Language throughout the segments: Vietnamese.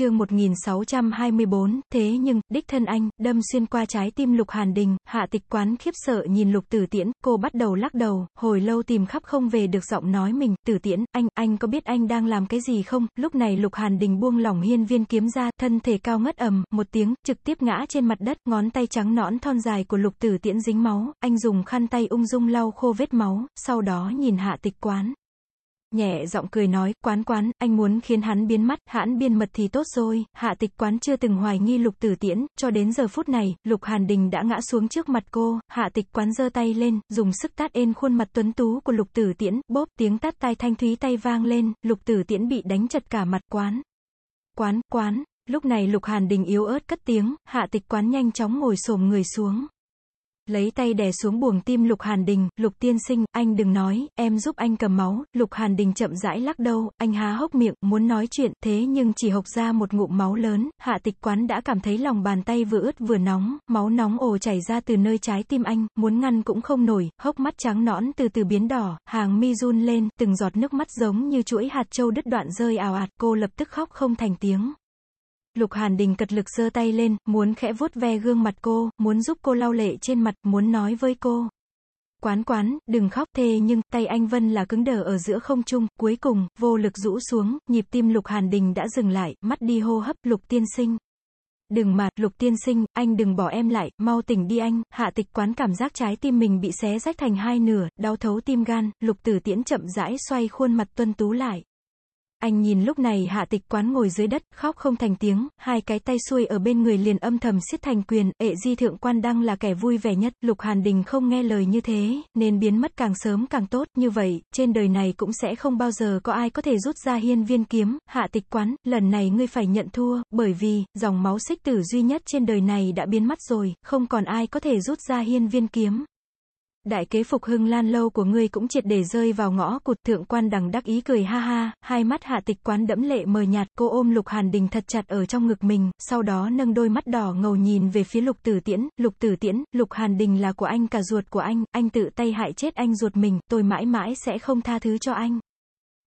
chương 1624, thế nhưng, đích thân anh, đâm xuyên qua trái tim lục hàn đình, hạ tịch quán khiếp sợ nhìn lục tử tiễn, cô bắt đầu lắc đầu, hồi lâu tìm khắp không về được giọng nói mình, tử tiễn, anh, anh có biết anh đang làm cái gì không, lúc này lục hàn đình buông lỏng hiên viên kiếm ra, thân thể cao ngất ầm, một tiếng, trực tiếp ngã trên mặt đất, ngón tay trắng nõn thon dài của lục tử tiễn dính máu, anh dùng khăn tay ung dung lau khô vết máu, sau đó nhìn hạ tịch quán. Nhẹ giọng cười nói, quán quán, anh muốn khiến hắn biến mắt, hãn biên mật thì tốt rồi, hạ tịch quán chưa từng hoài nghi lục tử tiễn, cho đến giờ phút này, lục hàn đình đã ngã xuống trước mặt cô, hạ tịch quán giơ tay lên, dùng sức tát ên khuôn mặt tuấn tú của lục tử tiễn, bóp tiếng tát tai thanh thúy tay vang lên, lục tử tiễn bị đánh chật cả mặt quán. Quán, quán, lúc này lục hàn đình yếu ớt cất tiếng, hạ tịch quán nhanh chóng ngồi xổm người xuống lấy tay đè xuống buồng tim Lục Hàn Đình, Lục tiên sinh, anh đừng nói, em giúp anh cầm máu, Lục Hàn Đình chậm rãi lắc đầu, anh há hốc miệng, muốn nói chuyện, thế nhưng chỉ hộc ra một ngụm máu lớn, hạ tịch quán đã cảm thấy lòng bàn tay vừa ướt vừa nóng, máu nóng ồ chảy ra từ nơi trái tim anh, muốn ngăn cũng không nổi, hốc mắt trắng nõn từ từ biến đỏ, hàng mi run lên, từng giọt nước mắt giống như chuỗi hạt châu đứt đoạn rơi ào ạt, cô lập tức khóc không thành tiếng. Lục Hàn Đình cật lực giơ tay lên, muốn khẽ vuốt ve gương mặt cô, muốn giúp cô lau lệ trên mặt, muốn nói với cô. Quán quán, đừng khóc thề nhưng, tay anh Vân là cứng đờ ở giữa không trung, cuối cùng, vô lực rũ xuống, nhịp tim Lục Hàn Đình đã dừng lại, mắt đi hô hấp, Lục tiên sinh. Đừng mà, Lục tiên sinh, anh đừng bỏ em lại, mau tỉnh đi anh, hạ tịch quán cảm giác trái tim mình bị xé rách thành hai nửa, đau thấu tim gan, Lục tử tiễn chậm rãi xoay khuôn mặt tuân tú lại. Anh nhìn lúc này hạ tịch quán ngồi dưới đất, khóc không thành tiếng, hai cái tay xuôi ở bên người liền âm thầm siết thành quyền, ệ di thượng quan đăng là kẻ vui vẻ nhất, lục hàn đình không nghe lời như thế, nên biến mất càng sớm càng tốt, như vậy, trên đời này cũng sẽ không bao giờ có ai có thể rút ra hiên viên kiếm, hạ tịch quán, lần này ngươi phải nhận thua, bởi vì, dòng máu xích tử duy nhất trên đời này đã biến mất rồi, không còn ai có thể rút ra hiên viên kiếm, Đại kế phục hưng lan lâu của ngươi cũng triệt để rơi vào ngõ cụt thượng quan đằng đắc ý cười ha ha, hai mắt hạ tịch quán đẫm lệ mờ nhạt, cô ôm lục hàn đình thật chặt ở trong ngực mình, sau đó nâng đôi mắt đỏ ngầu nhìn về phía lục tử tiễn, lục tử tiễn, lục hàn đình là của anh cả ruột của anh, anh tự tay hại chết anh ruột mình, tôi mãi mãi sẽ không tha thứ cho anh.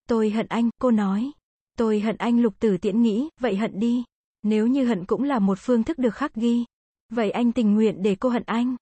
Tôi hận anh, cô nói. Tôi hận anh lục tử tiễn nghĩ, vậy hận đi. Nếu như hận cũng là một phương thức được khắc ghi. Vậy anh tình nguyện để cô hận anh.